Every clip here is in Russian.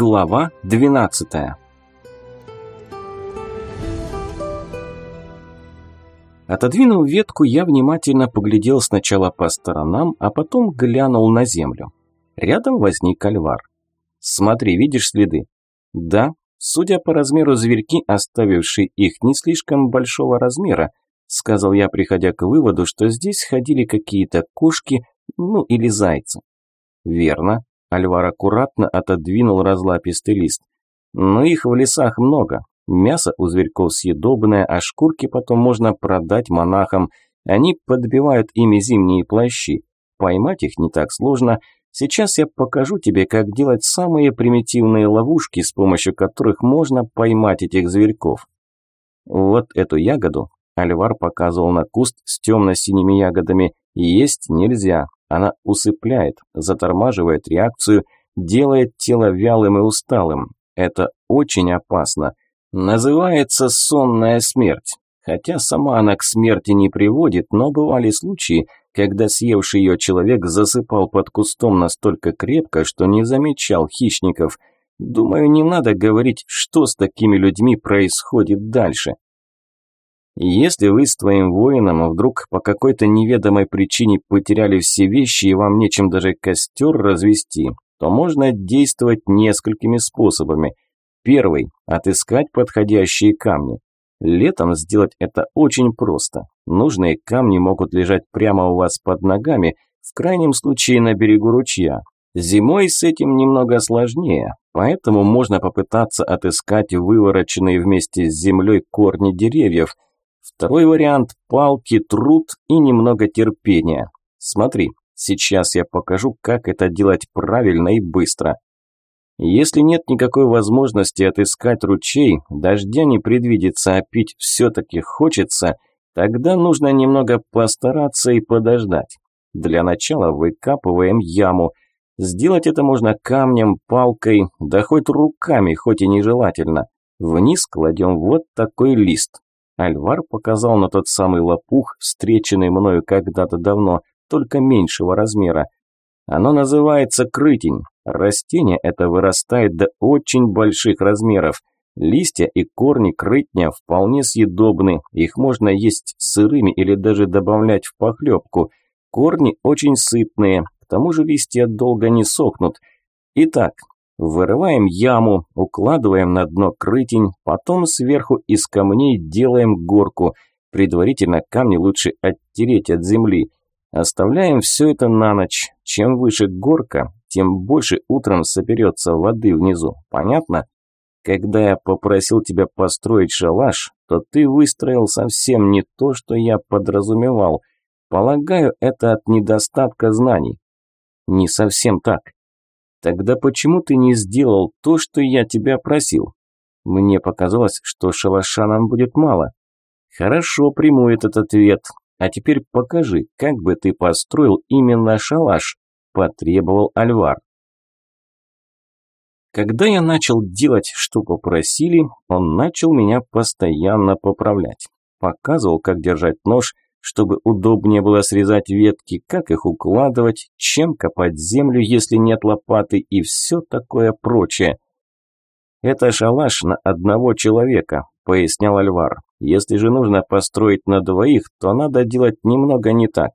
Глава 12 Отодвинув ветку, я внимательно поглядел сначала по сторонам, а потом глянул на землю. Рядом возник альвар. «Смотри, видишь следы?» «Да, судя по размеру зверьки, оставившие их не слишком большого размера, сказал я, приходя к выводу, что здесь ходили какие-то кошки, ну или зайцы. Верно. Альвар аккуратно отодвинул разлапистый лист. Но их в лесах много. Мясо у зверьков съедобное, а шкурки потом можно продать монахам. Они подбивают ими зимние плащи. Поймать их не так сложно. Сейчас я покажу тебе, как делать самые примитивные ловушки, с помощью которых можно поймать этих зверьков. Вот эту ягоду Альвар показывал на куст с темно-синими ягодами. Есть нельзя, она усыпляет, затормаживает реакцию, делает тело вялым и усталым. Это очень опасно. Называется сонная смерть. Хотя сама она к смерти не приводит, но бывали случаи, когда съевший ее человек засыпал под кустом настолько крепко, что не замечал хищников. Думаю, не надо говорить, что с такими людьми происходит дальше. Если вы с твоим воином вдруг по какой-то неведомой причине потеряли все вещи и вам нечем даже костер развести, то можно действовать несколькими способами. Первый – отыскать подходящие камни. Летом сделать это очень просто. Нужные камни могут лежать прямо у вас под ногами, в крайнем случае на берегу ручья. Зимой с этим немного сложнее, поэтому можно попытаться отыскать вывороченные вместе с землей корни деревьев – Второй вариант – палки, труд и немного терпения. Смотри, сейчас я покажу, как это делать правильно и быстро. Если нет никакой возможности отыскать ручей, дождя не предвидится, а пить все-таки хочется, тогда нужно немного постараться и подождать. Для начала выкапываем яму. Сделать это можно камнем, палкой, да хоть руками, хоть и нежелательно. Вниз кладем вот такой лист. Альвар показал на тот самый лопух, встреченный мною когда-то давно, только меньшего размера. Оно называется крытень. Растение это вырастает до очень больших размеров. Листья и корни крытня вполне съедобны, их можно есть сырыми или даже добавлять в похлебку. Корни очень сытные, к тому же листья долго не сохнут. Итак, Вырываем яму, укладываем на дно крытень, потом сверху из камней делаем горку. Предварительно камни лучше оттереть от земли. Оставляем все это на ночь. Чем выше горка, тем больше утром соберется воды внизу. Понятно? Когда я попросил тебя построить шалаш, то ты выстроил совсем не то, что я подразумевал. Полагаю, это от недостатка знаний. Не совсем так. Тогда почему ты не сделал то, что я тебя просил? Мне показалось, что шалаша нам будет мало. Хорошо, приму этот ответ. А теперь покажи, как бы ты построил именно шалаш, потребовал Альвар. Когда я начал делать, что попросили, он начал меня постоянно поправлять. Показывал, как держать нож, чтобы удобнее было срезать ветки, как их укладывать, чем копать землю, если нет лопаты и все такое прочее. «Это шалаш на одного человека», – пояснял Альвар. «Если же нужно построить на двоих, то надо делать немного не так.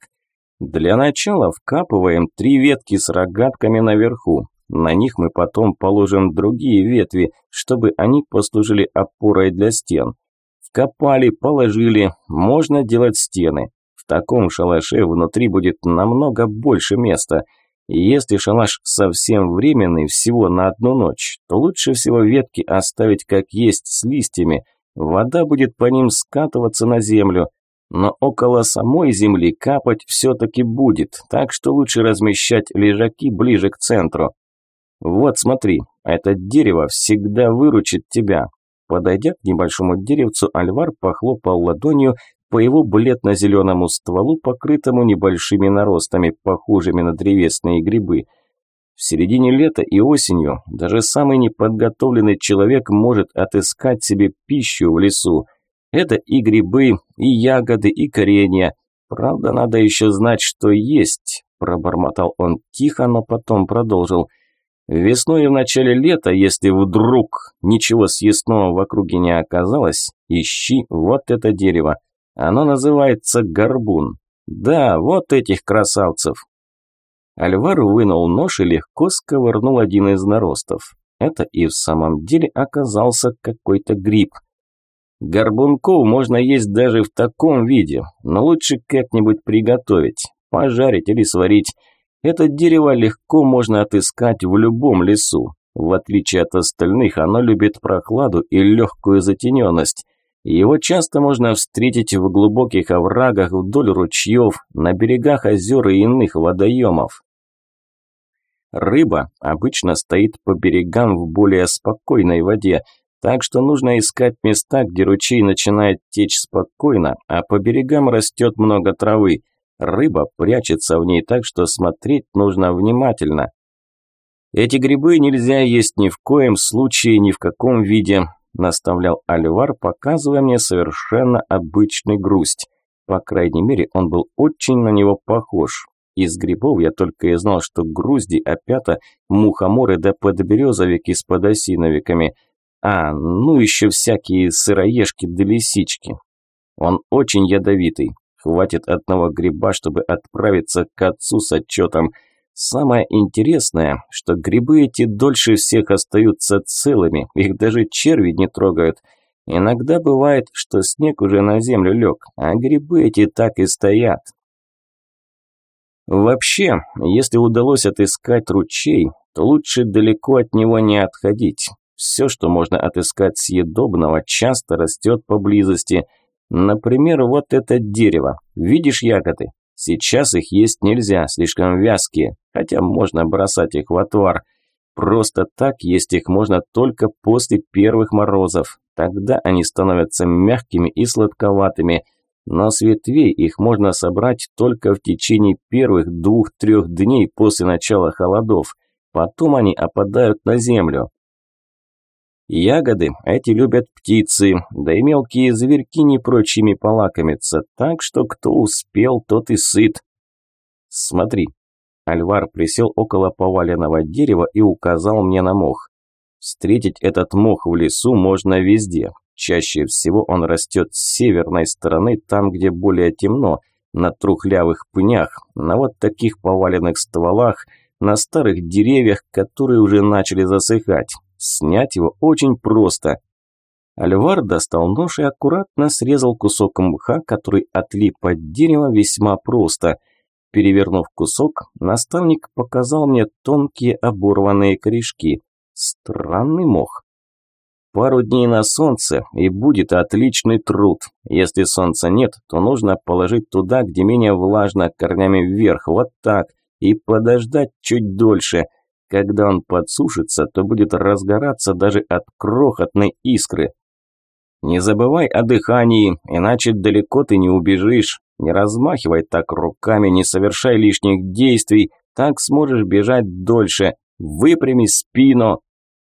Для начала вкапываем три ветки с рогатками наверху. На них мы потом положим другие ветви, чтобы они послужили опорой для стен. Копали, положили, можно делать стены. В таком шалаше внутри будет намного больше места. И если шалаш совсем временный, всего на одну ночь, то лучше всего ветки оставить как есть с листьями. Вода будет по ним скатываться на землю. Но около самой земли капать все-таки будет, так что лучше размещать лежаки ближе к центру. Вот смотри, это дерево всегда выручит тебя. Подойдя к небольшому деревцу, Альвар похлопал ладонью по его бледно-зеленому стволу, покрытому небольшими наростами, похожими на древесные грибы. В середине лета и осенью даже самый неподготовленный человек может отыскать себе пищу в лесу. Это и грибы, и ягоды, и коренья. Правда, надо еще знать, что есть, пробормотал он тихо, но потом продолжил – Весной и в начале лета, если вдруг ничего съестного в округе не оказалось, ищи вот это дерево. Оно называется горбун. Да, вот этих красавцев. Альвар вынул нож и легко сковырнул один из наростов. Это и в самом деле оказался какой-то гриб. Горбунков можно есть даже в таком виде, но лучше как-нибудь приготовить, пожарить или сварить. Это дерево легко можно отыскать в любом лесу. В отличие от остальных, оно любит прохладу и легкую затененность. Его часто можно встретить в глубоких оврагах вдоль ручьев, на берегах озер и иных водоемов. Рыба обычно стоит по берегам в более спокойной воде, так что нужно искать места, где ручей начинает течь спокойно, а по берегам растет много травы. Рыба прячется в ней так, что смотреть нужно внимательно. Эти грибы нельзя есть ни в коем случае, ни в каком виде наставлял Альвар, показывая мне совершенно обычный грусть. По крайней мере, он был очень на него похож. Из грибов я только и знал, что грузди, опята, мухоморы да подберезовики с подосиновиками. А, ну еще всякие сыроежки да лисички. Он очень ядовитый. Хватит одного гриба, чтобы отправиться к отцу с отчетом – Самое интересное, что грибы эти дольше всех остаются целыми, их даже черви не трогают. Иногда бывает, что снег уже на землю лег, а грибы эти так и стоят. Вообще, если удалось отыскать ручей, то лучше далеко от него не отходить. Все, что можно отыскать съедобного, часто растет поблизости. Например, вот это дерево. Видишь ягоды? Сейчас их есть нельзя, слишком вязкие, хотя можно бросать их в отвар. Просто так есть их можно только после первых морозов. Тогда они становятся мягкими и сладковатыми. Но с ветвей их можно собрать только в течение первых двух-трех дней после начала холодов. Потом они опадают на землю. Ягоды эти любят птицы, да и мелкие зверьки не прочими полакомятся, так что кто успел, тот и сыт. Смотри. Альвар присел около поваленного дерева и указал мне на мох. Встретить этот мох в лесу можно везде. Чаще всего он растет с северной стороны, там, где более темно, на трухлявых пнях, на вот таких поваленных стволах, на старых деревьях, которые уже начали засыхать. Снять его очень просто. Альвар достал нож и аккуратно срезал кусок мха, который отлип от дерева весьма просто. Перевернув кусок, наставник показал мне тонкие оборванные корешки. Странный мох. Пару дней на солнце, и будет отличный труд. Если солнца нет, то нужно положить туда, где менее влажно, корнями вверх, вот так, и подождать чуть дольше – когда он подсушится, то будет разгораться даже от крохотной искры. Не забывай о дыхании, иначе далеко ты не убежишь. Не размахивай так руками, не совершай лишних действий, так сможешь бежать дольше. Выпрями спину.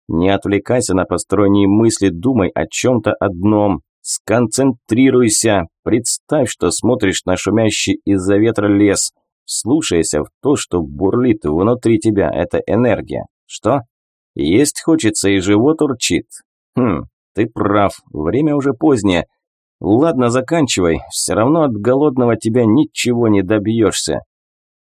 Не отвлекайся на посторонние мысли, думай о чем-то одном. Сконцентрируйся, представь, что смотришь на шумящий из-за ветра лес – Слушайся в то, что бурлит внутри тебя, это энергия. Что? Есть хочется и живот урчит. Хм, ты прав, время уже позднее. Ладно, заканчивай, все равно от голодного тебя ничего не добьешься.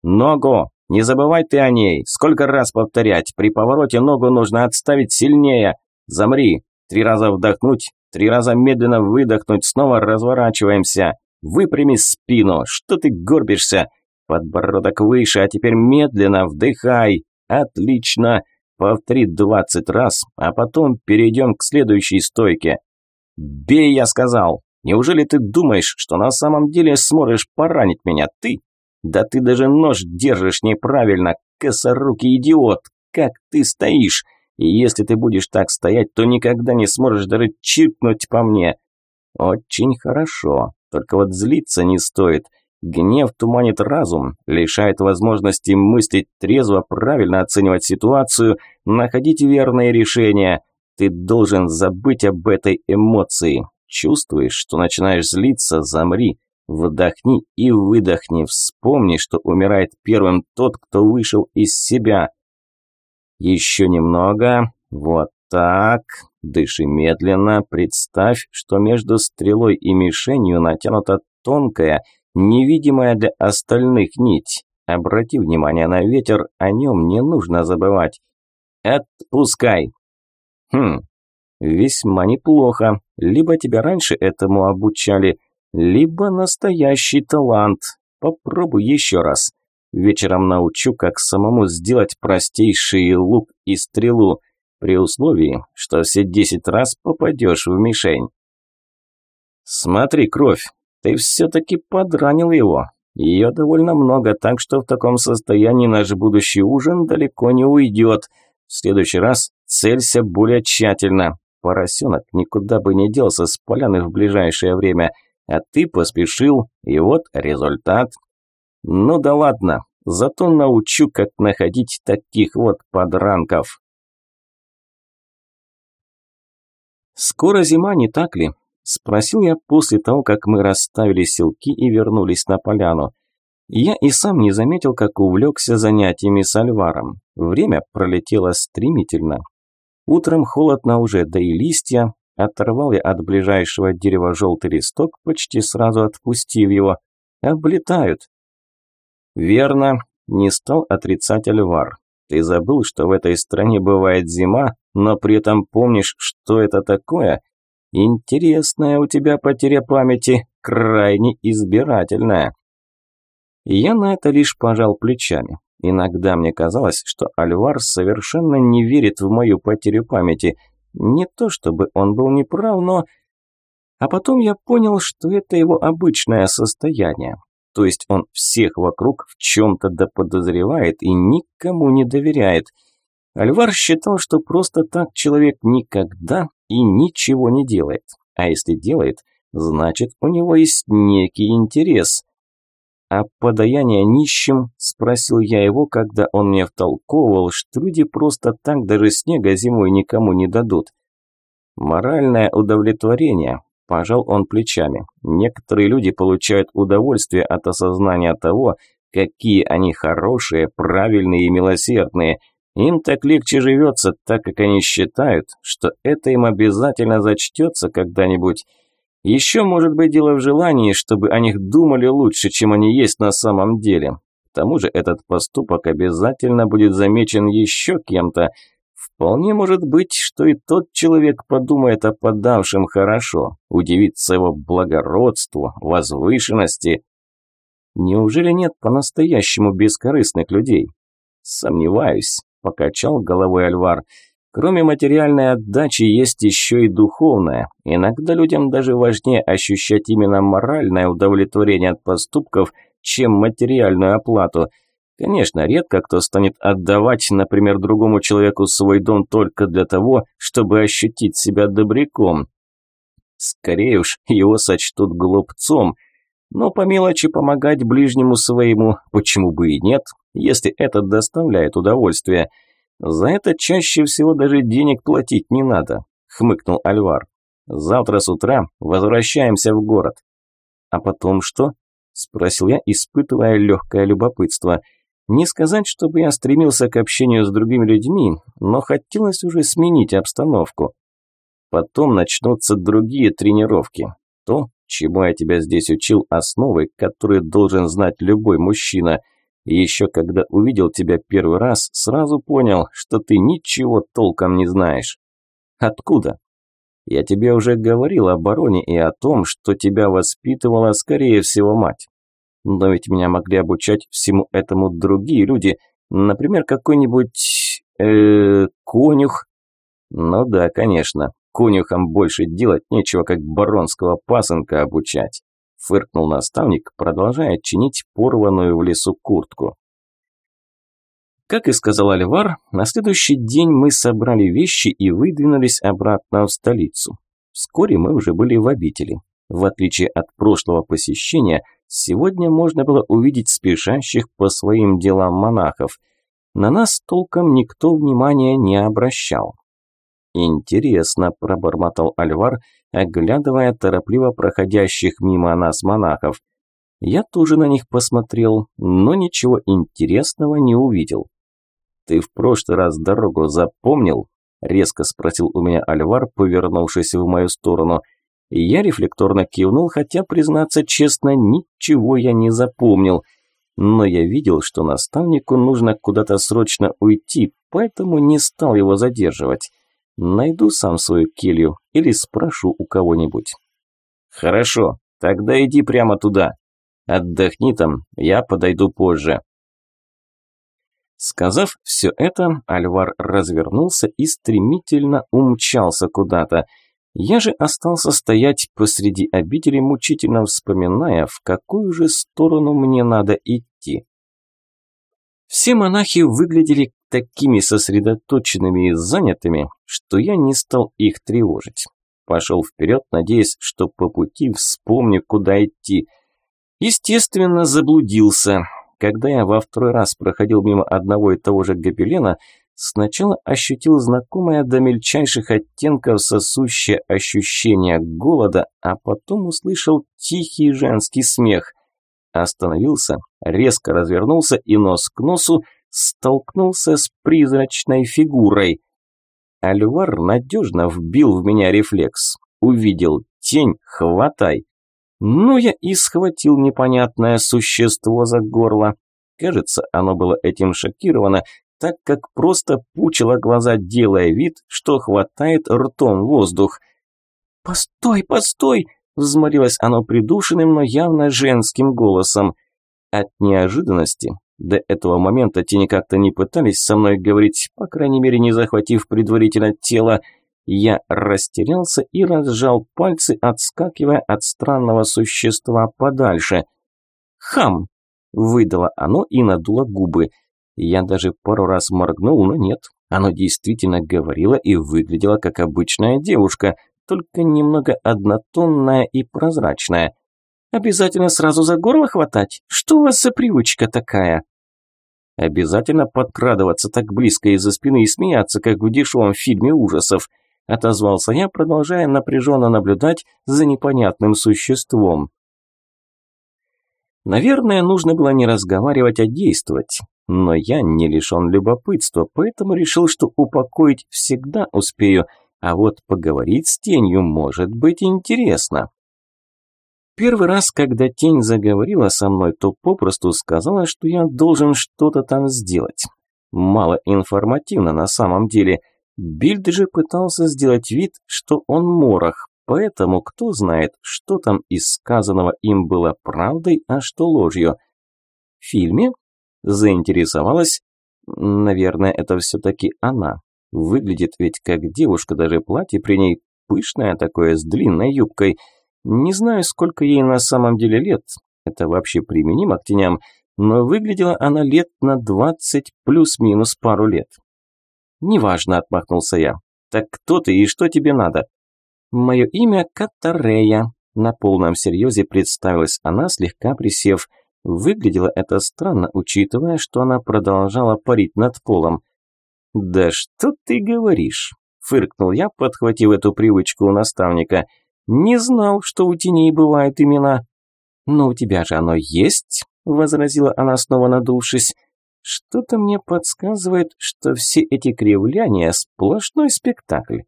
Ногу, не забывай ты о ней, сколько раз повторять, при повороте ногу нужно отставить сильнее. Замри, три раза вдохнуть, три раза медленно выдохнуть, снова разворачиваемся. Выпрями спину, что ты горбишься? Подбородок выше, а теперь медленно вдыхай. Отлично. Повтори двадцать раз, а потом перейдем к следующей стойке. Бей, я сказал. Неужели ты думаешь, что на самом деле сможешь поранить меня, ты? Да ты даже нож держишь неправильно, косорукий идиот. Как ты стоишь? И если ты будешь так стоять, то никогда не сможешь даже чиркнуть по мне. Очень хорошо, только вот злиться не стоит. Гнев туманит разум, лишает возможности мыслить трезво, правильно оценивать ситуацию, находить верные решения. Ты должен забыть об этой эмоции. Чувствуешь, что начинаешь злиться, замри. Вдохни и выдохни. Вспомни, что умирает первым тот, кто вышел из себя. Еще немного. Вот так. Дыши медленно. Представь, что между стрелой и мишенью натянута тонкая, невидимая для остальных нить. Обрати внимание на ветер, о нем не нужно забывать. Отпускай. Хм, весьма неплохо. Либо тебя раньше этому обучали, либо настоящий талант. Попробуй еще раз. Вечером научу, как самому сделать простейший лук и стрелу, при условии, что все десять раз попадешь в мишень. Смотри, кровь, ты все-таки подранил его. Ее довольно много, так что в таком состоянии наш будущий ужин далеко не уйдет. В следующий раз целься более тщательно. Поросенок никуда бы не делся с поляны в ближайшее время, а ты поспешил, и вот результат – ну да ладно, зато научу, как находить таких вот подранков. Скоро зима, не так ли? Спросил я после того, как мы расставили селки и вернулись на поляну. Я и сам не заметил, как увлекся занятиями с Альваром. Время пролетело стремительно. Утром холодно уже, да и листья. Оторвал я от ближайшего дерева желтый листок, почти сразу отпустив его. Облетают. «Верно», – не стал отрицать Альвар. «Ты забыл, что в этой стране бывает зима, но при этом помнишь, что это такое? Интересная у тебя потеря памяти, крайне избирательная». Я на это лишь пожал плечами. Иногда мне казалось, что Альвар совершенно не верит в мою потерю памяти. Не то чтобы он был неправ, но... А потом я понял, что это его обычное состояние то есть он всех вокруг в чем-то доподозревает и никому не доверяет. Альвар считал, что просто так человек никогда и ничего не делает. А если делает, значит у него есть некий интерес. «А подаяние нищим?» – спросил я его, когда он мне втолковывал, что люди просто так даже снега зимой никому не дадут. «Моральное удовлетворение», Пожал он плечами. Некоторые люди получают удовольствие от осознания того, какие они хорошие, правильные и милосердные. Им так легче живется, так как они считают, что это им обязательно зачтется когда-нибудь. Еще может быть дело в желании, чтобы о них думали лучше, чем они есть на самом деле. К тому же этот поступок обязательно будет замечен еще кем-то – Вполне может быть, что и тот человек подумает о подавшем хорошо, удивится его благородству, возвышенности. Неужели нет по-настоящему бескорыстных людей? Сомневаюсь, покачал головой Альвар. Кроме материальной отдачи есть еще и духовная. Иногда людям даже важнее ощущать именно моральное удовлетворение от поступков, чем материальную оплату – Конечно, редко кто станет отдавать, например, другому человеку свой дом только для того, чтобы ощутить себя добряком. Скорее уж, его сочтут глупцом. Но по мелочи помогать ближнему своему, почему бы и нет, если это доставляет удовольствие. За это чаще всего даже денег платить не надо, хмыкнул Альвар. Завтра с утра возвращаемся в город. А потом что? Спросил я, испытывая легкое любопытство – не сказать, чтобы я стремился к общению с другими людьми, но хотелось уже сменить обстановку. Потом начнутся другие тренировки. То, чему я тебя здесь учил, основы, которые должен знать любой мужчина. И еще когда увидел тебя первый раз, сразу понял, что ты ничего толком не знаешь. Откуда? Я тебе уже говорил о бароне и о том, что тебя воспитывала, скорее всего, мать. Но ведь меня могли обучать всему этому другие люди, например, какой-нибудь... Э, конюх. Ну да, конечно, конюхам больше делать нечего, как баронского пасынка обучать. Фыркнул наставник, продолжая чинить порванную в лесу куртку. Как и сказал Альвар, на следующий день мы собрали вещи и выдвинулись обратно в столицу. Вскоре мы уже были в обители. В отличие от прошлого посещения – Сегодня можно было увидеть спешащих по своим делам монахов. На нас толком никто внимания не обращал. «Интересно», – пробормотал Альвар, оглядывая торопливо проходящих мимо нас монахов. Я тоже на них посмотрел, но ничего интересного не увидел. «Ты в прошлый раз дорогу запомнил?» – резко спросил у меня Альвар, повернувшись в мою сторону. Я рефлекторно кивнул, хотя, признаться честно, ничего я не запомнил. Но я видел, что наставнику нужно куда-то срочно уйти, поэтому не стал его задерживать. Найду сам свою келью или спрошу у кого-нибудь. «Хорошо, тогда иди прямо туда. Отдохни там, я подойду позже». Сказав все это, Альвар развернулся и стремительно умчался куда-то. Я же остался стоять посреди обители, мучительно вспоминая, в какую же сторону мне надо идти. Все монахи выглядели такими сосредоточенными и занятыми, что я не стал их тревожить. Пошел вперед, надеясь, что по пути вспомню, куда идти. Естественно, заблудился. Когда я во второй раз проходил мимо одного и того же гобелена, сначала ощутил знакомое до мельчайших оттенков сосущее ощущение голода, а потом услышал тихий женский смех. Остановился, резко развернулся и нос к носу столкнулся с призрачной фигурой. Альвар надежно вбил в меня рефлекс. Увидел тень, хватай. Ну, я и схватил непонятное существо за горло. Кажется, оно было этим шокировано, так как просто пучило глаза, делая вид, что хватает ртом воздух. «Постой, постой!» – взмолилось оно придушенным, но явно женским голосом. От неожиданности до этого момента те никак-то не пытались со мной говорить, по крайней мере, не захватив предварительно тело – я растерялся и разжал пальцы, отскакивая от странного существа подальше. «Хам!» – выдало оно и надуло губы. Я даже пару раз моргнул, но нет. Оно действительно говорило и выглядело как обычная девушка, только немного однотонная и прозрачная. «Обязательно сразу за горло хватать? Что у вас за привычка такая?» Обязательно подкрадываться так близко из-за спины и смеяться, как в дешевом фильме ужасов – отозвался я, продолжая напряженно наблюдать за непонятным существом. Наверное, нужно было не разговаривать, а действовать. Но я не лишен любопытства, поэтому решил, что упокоить всегда успею, а вот поговорить с тенью может быть интересно. Первый раз, когда тень заговорила со мной, то попросту сказала, что я должен что-то там сделать. Мало информативно на самом деле – Бильд же пытался сделать вид, что он морох, поэтому кто знает, что там из сказанного им было правдой, а что ложью. В фильме? Заинтересовалась? Наверное, это все-таки она. Выглядит ведь как девушка, даже платье при ней пышное такое, с длинной юбкой. Не знаю, сколько ей на самом деле лет, это вообще применимо к теням, но выглядела она лет на двадцать плюс-минус пару лет. «Неважно», – отмахнулся я. «Так кто ты и что тебе надо?» «Мое имя Катарея», – на полном серьезе представилась она, слегка присев. Выглядело это странно, учитывая, что она продолжала парить над полом. «Да что ты говоришь?» – фыркнул я, подхватив эту привычку у наставника. «Не знал, что у теней бывают имена». «Но у тебя же оно есть», – возразила она, снова надувшись. Что-то мне подсказывает, что все эти кривляния – сплошной спектакль.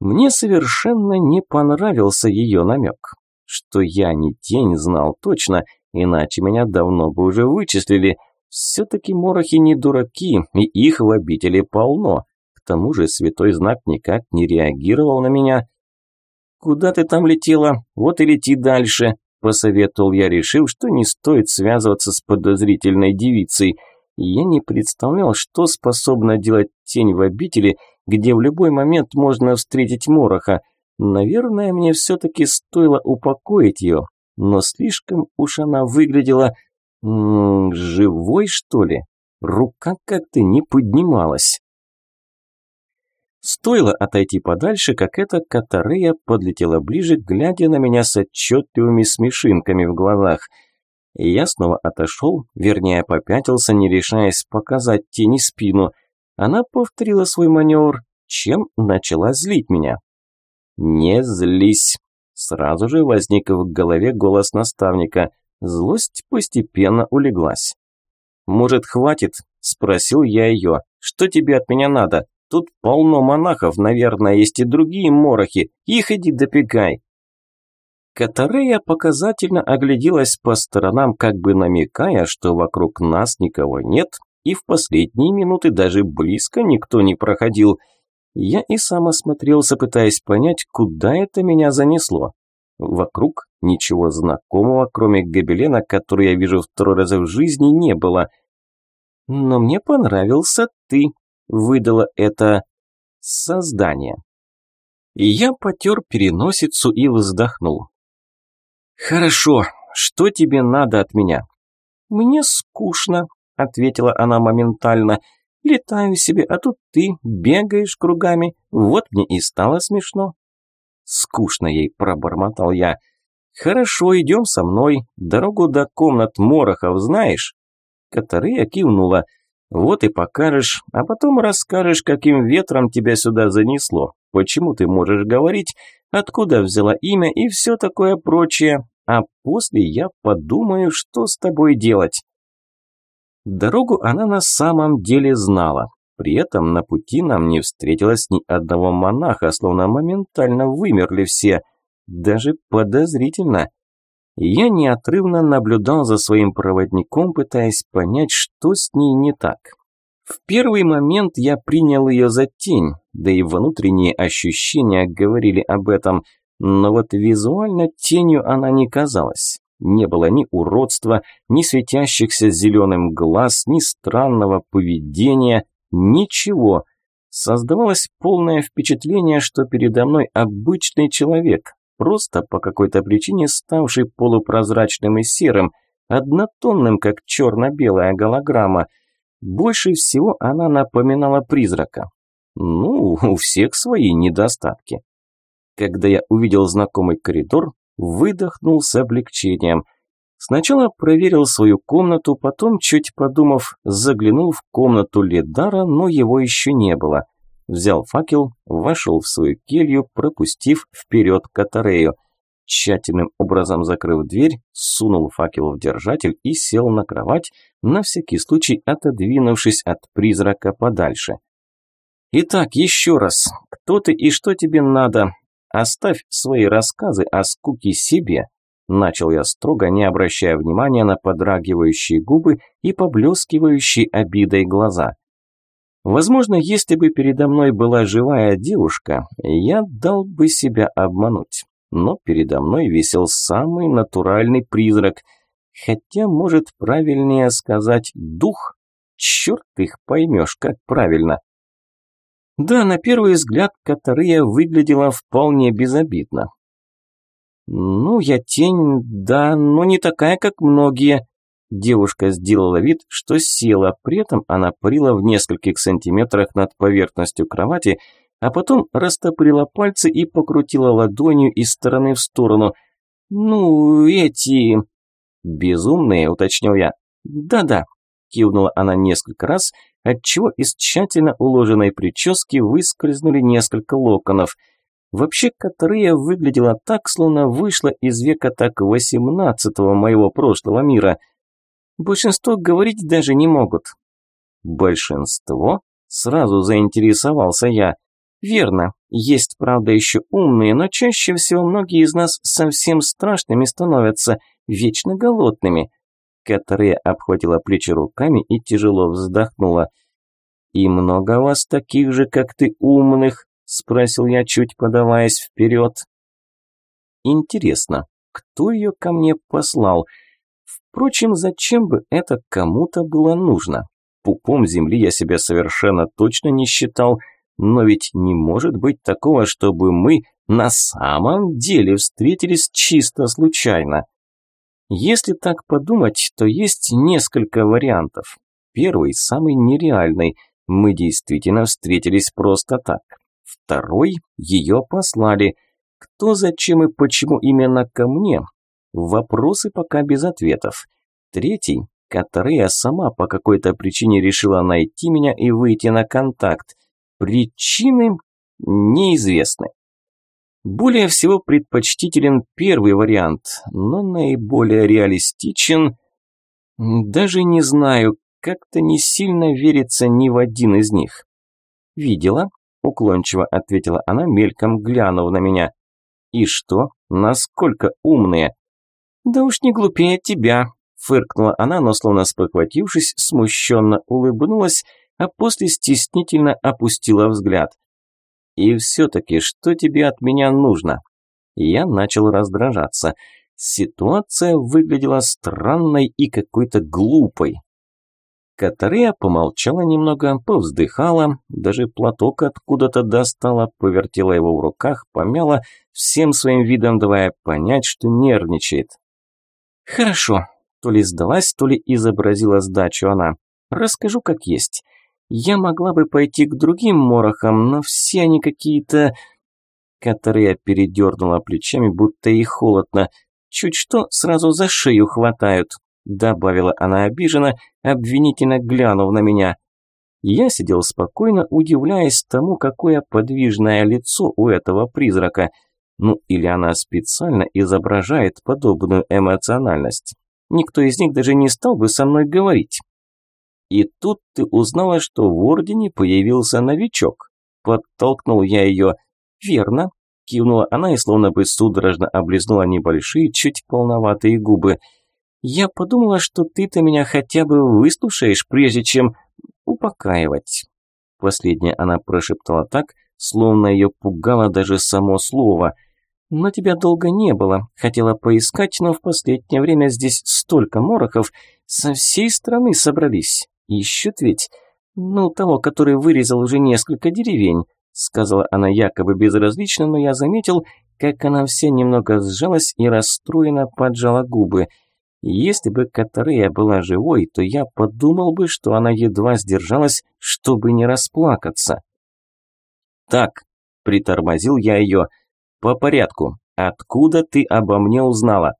Мне совершенно не понравился ее намек. Что я не тень знал точно, иначе меня давно бы уже вычислили. Все-таки морохи не дураки, и их в обители полно. К тому же святой знак никак не реагировал на меня. «Куда ты там летела? Вот и лети дальше», – посоветовал я, решив, что не стоит связываться с подозрительной девицей – я не представлял, что способна делать тень в обители, где в любой момент можно встретить Мороха. Наверное, мне все-таки стоило упокоить ее, но слишком уж она выглядела... М -м, живой, что ли? Рука как-то не поднималась. Стоило отойти подальше, как эта Катарея подлетела ближе, глядя на меня с отчетливыми смешинками в глазах – я снова отошел, вернее попятился, не решаясь показать тени спину. Она повторила свой маневр, чем начала злить меня. «Не злись!» Сразу же возник в голове голос наставника. Злость постепенно улеглась. Может, хватит?» – спросил я ее. «Что тебе от меня надо? Тут полно монахов, наверное, есть и другие морохи. Их иди допекай». Катарея показательно огляделась по сторонам, как бы намекая, что вокруг нас никого нет, и в последние минуты даже близко никто не проходил. Я и сам осмотрелся, пытаясь понять, куда это меня занесло. Вокруг ничего знакомого, кроме гобелена, который я вижу второй раз в жизни, не было. Но мне понравился ты, выдало это создание. Я потер переносицу и вздохнул. «Хорошо, что тебе надо от меня?» «Мне скучно», – ответила она моментально. «Летаю себе, а тут ты бегаешь кругами. Вот мне и стало смешно». Скучно ей пробормотал я. «Хорошо, идем со мной. Дорогу до комнат Морохов знаешь?» Катарыя кивнула. «Вот и покажешь, а потом расскажешь, каким ветром тебя сюда занесло, почему ты можешь говорить, откуда взяла имя и все такое прочее, а после я подумаю, что с тобой делать». Дорогу она на самом деле знала. При этом на пути нам не встретилось ни одного монаха, словно моментально вымерли все. Даже подозрительно. Я неотрывно наблюдал за своим проводником, пытаясь понять, что с ней не так. В первый момент я принял ее за тень, да и внутренние ощущения говорили об этом, но вот визуально тенью она не казалась. Не было ни уродства, ни светящихся зеленым глаз, ни странного поведения, ничего. Создавалось полное впечатление, что передо мной обычный человек, просто по какой-то причине ставший полупрозрачным и серым, однотонным, как черно-белая голограмма. Больше всего она напоминала призрака. Ну, у всех свои недостатки. Когда я увидел знакомый коридор, выдохнул с облегчением. Сначала проверил свою комнату, потом, чуть подумав, заглянул в комнату Ледара, но его еще не было. Взял факел, вошел в свою келью, пропустив вперед Катарею. Тщательным образом закрыв дверь, сунул факел в держатель и сел на кровать, на всякий случай отодвинувшись от призрака подальше. «Итак, еще раз, кто ты и что тебе надо? Оставь свои рассказы о скуке себе, начал я строго, не обращая внимания на подрагивающие губы и поблескивающие обидой глаза. Возможно, если бы передо мной была живая девушка, я дал бы себя обмануть. Но передо мной висел самый натуральный призрак. Хотя, может, правильнее сказать дух. Черт их поймешь, как правильно. Да, на первый взгляд Катария выглядела вполне безобидно. «Ну, я тень, да, но не такая, как многие». Девушка сделала вид, что села, при этом она парила в нескольких сантиметрах над поверхностью кровати, а потом растопырила пальцы и покрутила ладонью из стороны в сторону. «Ну, эти...» «Безумные», — уточнил я. «Да-да», — кивнула она несколько раз, — отчего из тщательно уложенной прически выскользнули несколько локонов. Вообще Катария выглядела так, словно вышла из века так восемнадцатого моего прошлого мира. Большинство говорить даже не могут. Большинство? Сразу заинтересовался я. Верно, есть, правда, еще умные, но чаще всего многие из нас совсем страшными становятся, вечно голодными. Катре обхватила плечи руками и тяжело вздохнула. «И много вас таких же, как ты, умных?» – спросил я, чуть подаваясь вперед. «Интересно, кто ее ко мне послал? Впрочем, зачем бы это кому-то было нужно? Пупом земли я себя совершенно точно не считал, но ведь не может быть такого, чтобы мы на самом деле встретились чисто случайно». Если так подумать, то есть несколько вариантов. Первый, самый нереальный. Мы действительно встретились просто так. Второй, ее послали. Кто, зачем и почему именно ко мне? Вопросы пока без ответов. Третий, Катарея сама по какой-то причине решила найти меня и выйти на контакт. Причины неизвестны. Более всего предпочтителен первый вариант, но наиболее реалистичен... Даже не знаю, как-то не сильно верится ни в один из них. «Видела?» – уклончиво ответила она, мельком глянув на меня. «И что? Насколько умные?» «Да уж не глупее тебя», – фыркнула она, но словно спохватившись, смущенно улыбнулась, а после стеснительно опустила взгляд. «И все-таки, что тебе от меня нужно?» Я начал раздражаться. Ситуация выглядела странной и какой-то глупой. Катарея помолчала немного, повздыхала, даже платок откуда-то достала, повертела его в руках, помяла, всем своим видом давая понять, что нервничает. «Хорошо», то ли сдалась, то ли изобразила сдачу она. «Расскажу как есть. Я могла бы пойти к другим морохам, но все они какие-то...» Катарея передернула плечами, будто и холодно. «Чуть что, сразу за шею хватают», добавила она обиженно, обвинительно глянув на меня. Я сидел спокойно, удивляясь тому, какое подвижное лицо у этого призрака. Ну, или она специально изображает подобную эмоциональность. Никто из них даже не стал бы со мной говорить. И тут ты узнала, что в Ордене появился новичок. Подтолкнул я ее. Верно. Кивнула она и словно бы судорожно облизнула небольшие, чуть полноватые губы. Я подумала, что ты-то меня хотя бы выслушаешь, прежде чем упокаивать. Последнее она прошептала так, словно ее пугало даже само слово. Но тебя долго не было. Хотела поискать, но в последнее время здесь столько морохов. Со всей страны собрались. Ищут ведь. Ну, того, который вырезал уже несколько деревень, сказала она якобы безразлично, но я заметил, как она вся немного сжалась и расстроенно поджала губы. Если бы Катарея была живой, то я подумал бы, что она едва сдержалась, чтобы не расплакаться. «Так», – притормозил я ее, – «по порядку. Откуда ты обо мне узнала?»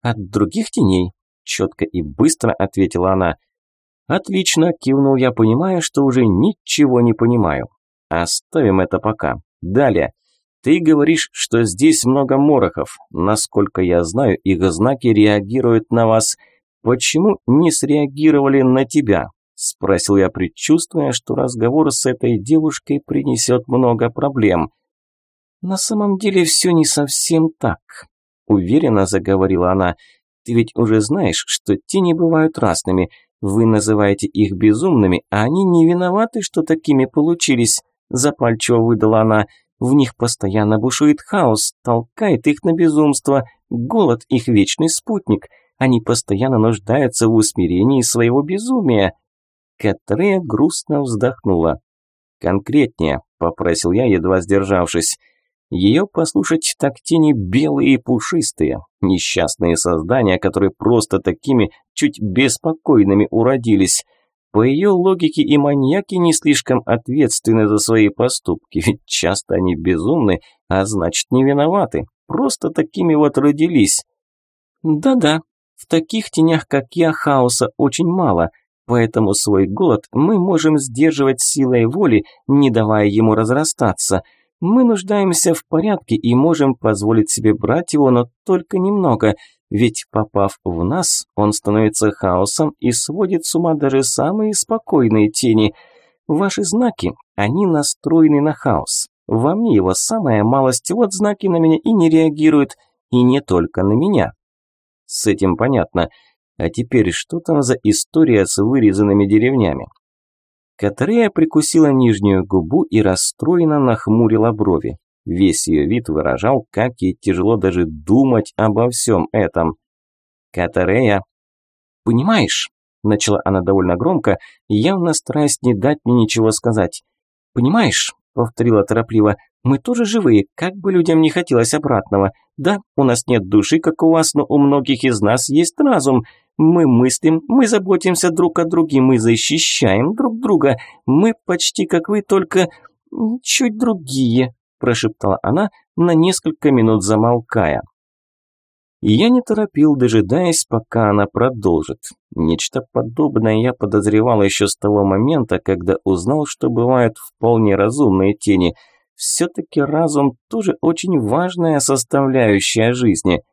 «От других теней», – четко и быстро ответила она. «Отлично», – кивнул я, понимая, что уже ничего не понимаю. «Оставим это пока. Далее. Ты говоришь, что здесь много морохов. Насколько я знаю, их знаки реагируют на вас. Почему не среагировали на тебя?» Спросил я, предчувствуя, что разговор с этой девушкой принесет много проблем. «На самом деле все не совсем так», – уверенно заговорила она. «Ты ведь уже знаешь, что тени бывают разными. Вы называете их безумными, а они не виноваты, что такими получились», – запальчиво выдала она. «В них постоянно бушует хаос, толкает их на безумство. Голод – их вечный спутник. Они постоянно нуждаются в усмирении своего безумия». Катрея грустно вздохнула. «Конкретнее», – попросил я, едва сдержавшись. Ее послушать так тени белые и пушистые, несчастные создания, которые просто такими чуть беспокойными уродились. По ее логике и маньяки не слишком ответственны за свои поступки, ведь часто они безумны, а значит не виноваты, просто такими вот родились. Да-да, в таких тенях, как я, хаоса очень мало, поэтому свой голод мы можем сдерживать силой воли, не давая ему разрастаться – мы нуждаемся в порядке и можем позволить себе брать его, но только немного, ведь попав в нас, он становится хаосом и сводит с ума даже самые спокойные тени. Ваши знаки, они настроены на хаос. Во мне его самая малость, вот знаки на меня и не реагируют, и не только на меня. С этим понятно. А теперь что там за история с вырезанными деревнями? Катрея прикусила нижнюю губу и расстроенно нахмурила брови. Весь ее вид выражал, как ей тяжело даже думать обо всем этом. «Катарея!» «Понимаешь?» – начала она довольно громко, явно стараясь не дать мне ничего сказать. «Понимаешь?» – повторила торопливо. «Мы тоже живые, как бы людям не хотелось обратного. Да, у нас нет души, как у вас, но у многих из нас есть разум. Мы мыслим, мы заботимся друг о друге, мы защищаем друг друга. Мы почти как вы, только чуть другие», – прошептала она, на несколько минут замолкая. я не торопил, дожидаясь, пока она продолжит. Нечто подобное я подозревал еще с того момента, когда узнал, что бывают вполне разумные тени. Все-таки разум тоже очень важная составляющая жизни –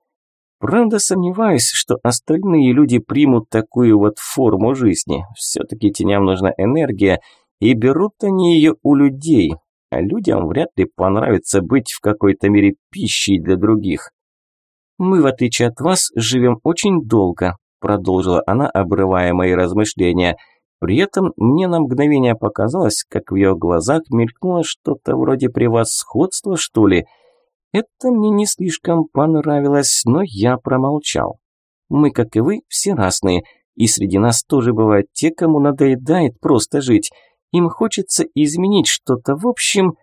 Правда, сомневаюсь, что остальные люди примут такую вот форму жизни. Все-таки теням нужна энергия, и берут они ее у людей, а людям вряд ли понравится быть в какой-то мере пищей для других. «Мы, в отличие от вас, живем очень долго», продолжила она, обрывая мои размышления. При этом мне на мгновение показалось, как в ее глазах мелькнуло что-то вроде превосходства, что ли – это мне не слишком понравилось, но я промолчал. Мы, как и вы, все разные, и среди нас тоже бывают те, кому надоедает просто жить. Им хочется изменить что-то, в общем...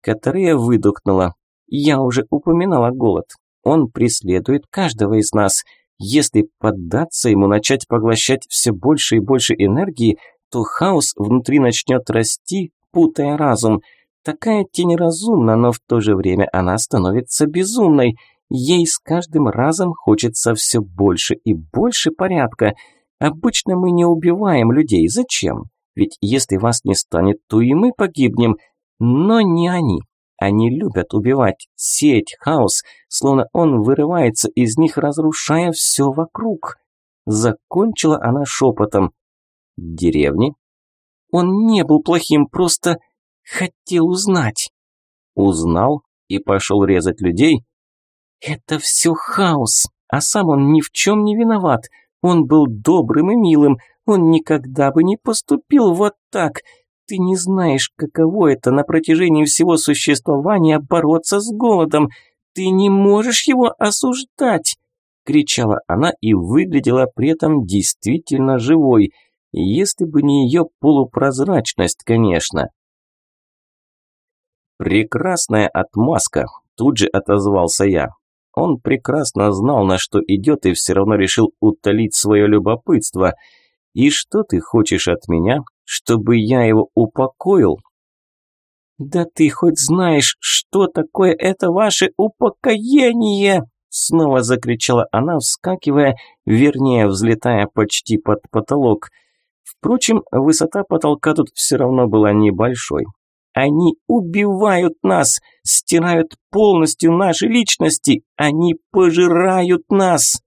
Катарея выдохнула. Я уже упоминала голод. Он преследует каждого из нас. Если поддаться ему, начать поглощать все больше и больше энергии, то хаос внутри начнет расти, путая разум – Такая тень разумна, но в то же время она становится безумной. Ей с каждым разом хочется все больше и больше порядка. Обычно мы не убиваем людей. Зачем? Ведь если вас не станет, то и мы погибнем. Но не они. Они любят убивать, сеять хаос, словно он вырывается из них, разрушая все вокруг. Закончила она шепотом. Деревни? Он не был плохим, просто Хотел узнать. Узнал и пошел резать людей? Это все хаос, а сам он ни в чем не виноват. Он был добрым и милым, он никогда бы не поступил вот так. Ты не знаешь, каково это на протяжении всего существования бороться с голодом. Ты не можешь его осуждать!» Кричала она и выглядела при этом действительно живой. Если бы не ее полупрозрачность, конечно. «Прекрасная отмазка», – тут же отозвался я. Он прекрасно знал, на что идет, и все равно решил утолить свое любопытство. «И что ты хочешь от меня? Чтобы я его упокоил?» «Да ты хоть знаешь, что такое это ваше упокоение?» Снова закричала она, вскакивая, вернее, взлетая почти под потолок. Впрочем, высота потолка тут все равно была небольшой. Они убивают нас, стирают полностью наши личности, они пожирают нас.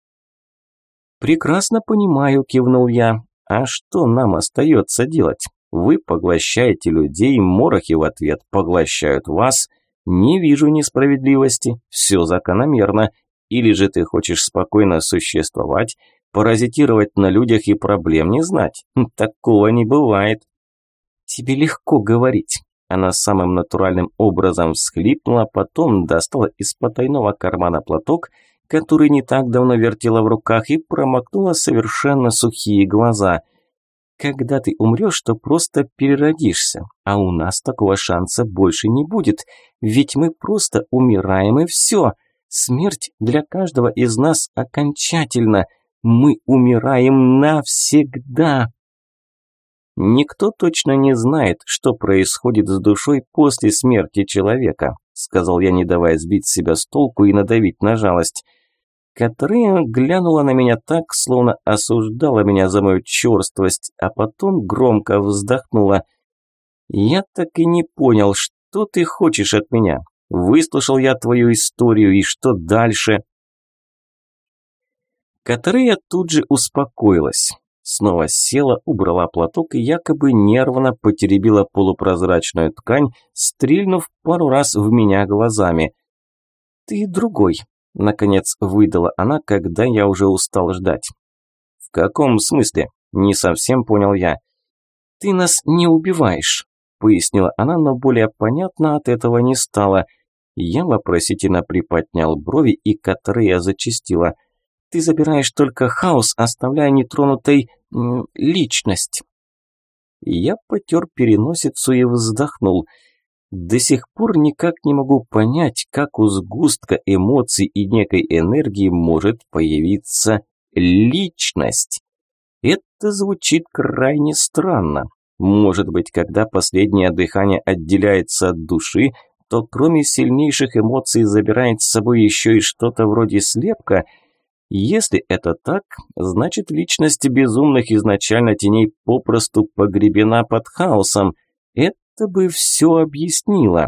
Прекрасно понимаю, кивнул я. А что нам остается делать? Вы поглощаете людей, морохи в ответ поглощают вас. Не вижу несправедливости, все закономерно. Или же ты хочешь спокойно существовать, паразитировать на людях и проблем не знать? Такого не бывает. Тебе легко говорить. Она самым натуральным образом всхлипнула, потом достала из потайного кармана платок, который не так давно вертела в руках, и промокнула совершенно сухие глаза. «Когда ты умрешь, то просто переродишься, а у нас такого шанса больше не будет, ведь мы просто умираем и все. Смерть для каждого из нас окончательно. Мы умираем навсегда». «Никто точно не знает, что происходит с душой после смерти человека», сказал я, не давая сбить себя с толку и надавить на жалость. Катрина глянула на меня так, словно осуждала меня за мою черствость, а потом громко вздохнула. «Я так и не понял, что ты хочешь от меня. Выслушал я твою историю, и что дальше?» Катрия тут же успокоилась. Снова села, убрала платок и якобы нервно потеребила полупрозрачную ткань, стрельнув пару раз в меня глазами. «Ты другой», – наконец выдала она, когда я уже устал ждать. «В каком смысле?» – не совсем понял я. «Ты нас не убиваешь», – пояснила она, но более понятно от этого не стало. Я вопросительно приподнял брови, и Катрея зачастила – ты забираешь только хаос, оставляя нетронутой личность. Я потер переносицу и вздохнул. До сих пор никак не могу понять, как у сгустка эмоций и некой энергии может появиться личность. Это звучит крайне странно. Может быть, когда последнее дыхание отделяется от души, то кроме сильнейших эмоций забирает с собой еще и что-то вроде слепка – если это так, значит личность безумных изначально теней попросту погребена под хаосом. Это бы все объяснило.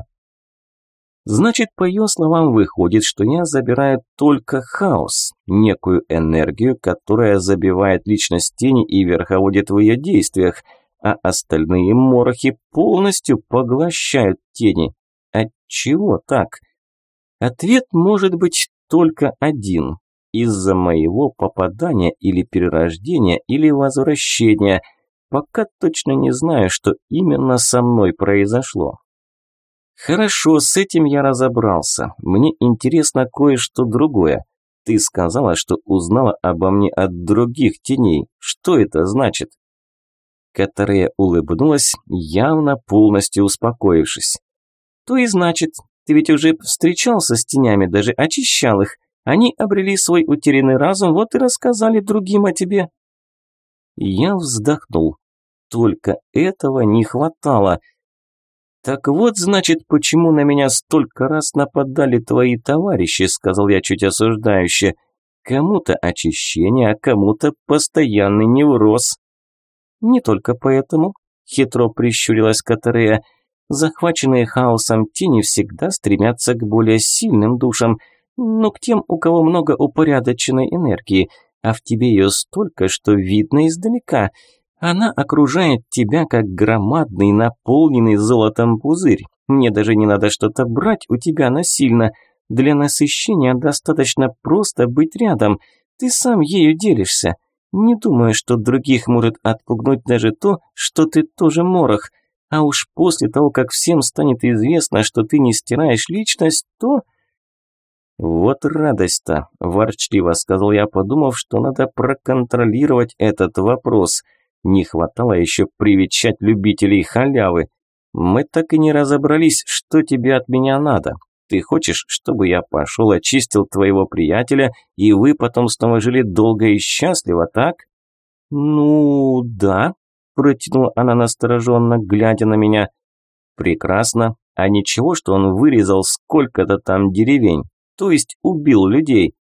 Значит, по ее словам, выходит, что я забираю только хаос, некую энергию, которая забивает личность тени и верховодит в ее действиях, а остальные морохи полностью поглощают тени. Отчего так? Ответ может быть только один. Из-за моего попадания или перерождения, или возвращения. Пока точно не знаю, что именно со мной произошло. «Хорошо, с этим я разобрался. Мне интересно кое-что другое. Ты сказала, что узнала обо мне от других теней. Что это значит?» Катарея улыбнулась, явно полностью успокоившись. «То и значит, ты ведь уже встречался с тенями, даже очищал их. Они обрели свой утерянный разум, вот и рассказали другим о тебе». Я вздохнул. Только этого не хватало – «Так вот, значит, почему на меня столько раз нападали твои товарищи», сказал я чуть осуждающе. «Кому-то очищение, а кому-то постоянный невроз». «Не только поэтому», – хитро прищурилась Катарея. «Захваченные хаосом тени всегда стремятся к более сильным душам, но к тем, у кого много упорядоченной энергии, а в тебе ее столько, что видно издалека». Она окружает тебя, как громадный, наполненный золотом пузырь. Мне даже не надо что-то брать у тебя насильно. Для насыщения достаточно просто быть рядом. Ты сам ею делишься. Не думаю, что других может отпугнуть даже то, что ты тоже морох. А уж после того, как всем станет известно, что ты не стираешь личность, то... «Вот радость-то», – ворчливо сказал я, подумав, что надо проконтролировать этот вопрос – не хватало еще привечать любителей халявы. Мы так и не разобрались, что тебе от меня надо. Ты хочешь, чтобы я пошел очистил твоего приятеля, и вы потом снова жили долго и счастливо, так? Ну, да, протянула она настороженно, глядя на меня. Прекрасно. А ничего, что он вырезал сколько-то там деревень, то есть убил людей.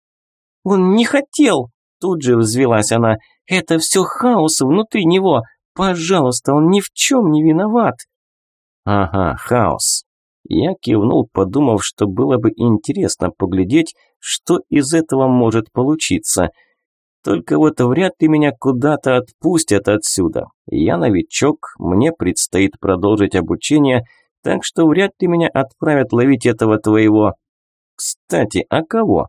Он не хотел, тут же взвелась она. Это все хаос внутри него. Пожалуйста, он ни в чем не виноват. Ага, хаос. Я кивнул, подумав, что было бы интересно поглядеть, что из этого может получиться. Только вот вряд ли меня куда-то отпустят отсюда. Я новичок, мне предстоит продолжить обучение, так что вряд ли меня отправят ловить этого твоего... Кстати, а кого?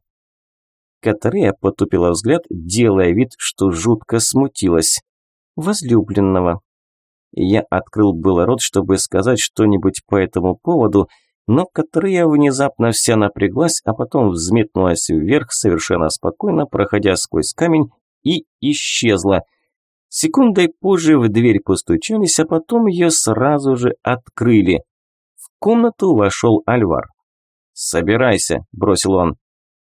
Катарея потупила взгляд, делая вид, что жутко смутилась. «Возлюбленного». Я открыл было рот, чтобы сказать что-нибудь по этому поводу, но Катарея внезапно вся напряглась, а потом взметнулась вверх совершенно спокойно, проходя сквозь камень, и исчезла. Секундой позже в дверь постучались, а потом ее сразу же открыли. В комнату вошел Альвар. «Собирайся», – бросил он.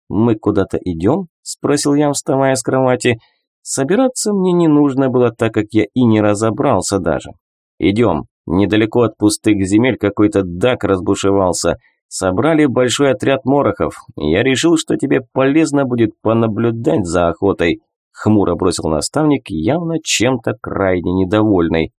«Мы куда-то идем?» – спросил я, вставая с кровати. Собираться мне не нужно было, так как я и не разобрался даже. «Идем. Недалеко от пустых земель какой-то дак разбушевался. Собрали большой отряд морохов. Я решил, что тебе полезно будет понаблюдать за охотой», – хмуро бросил наставник, явно чем-то крайне недовольный.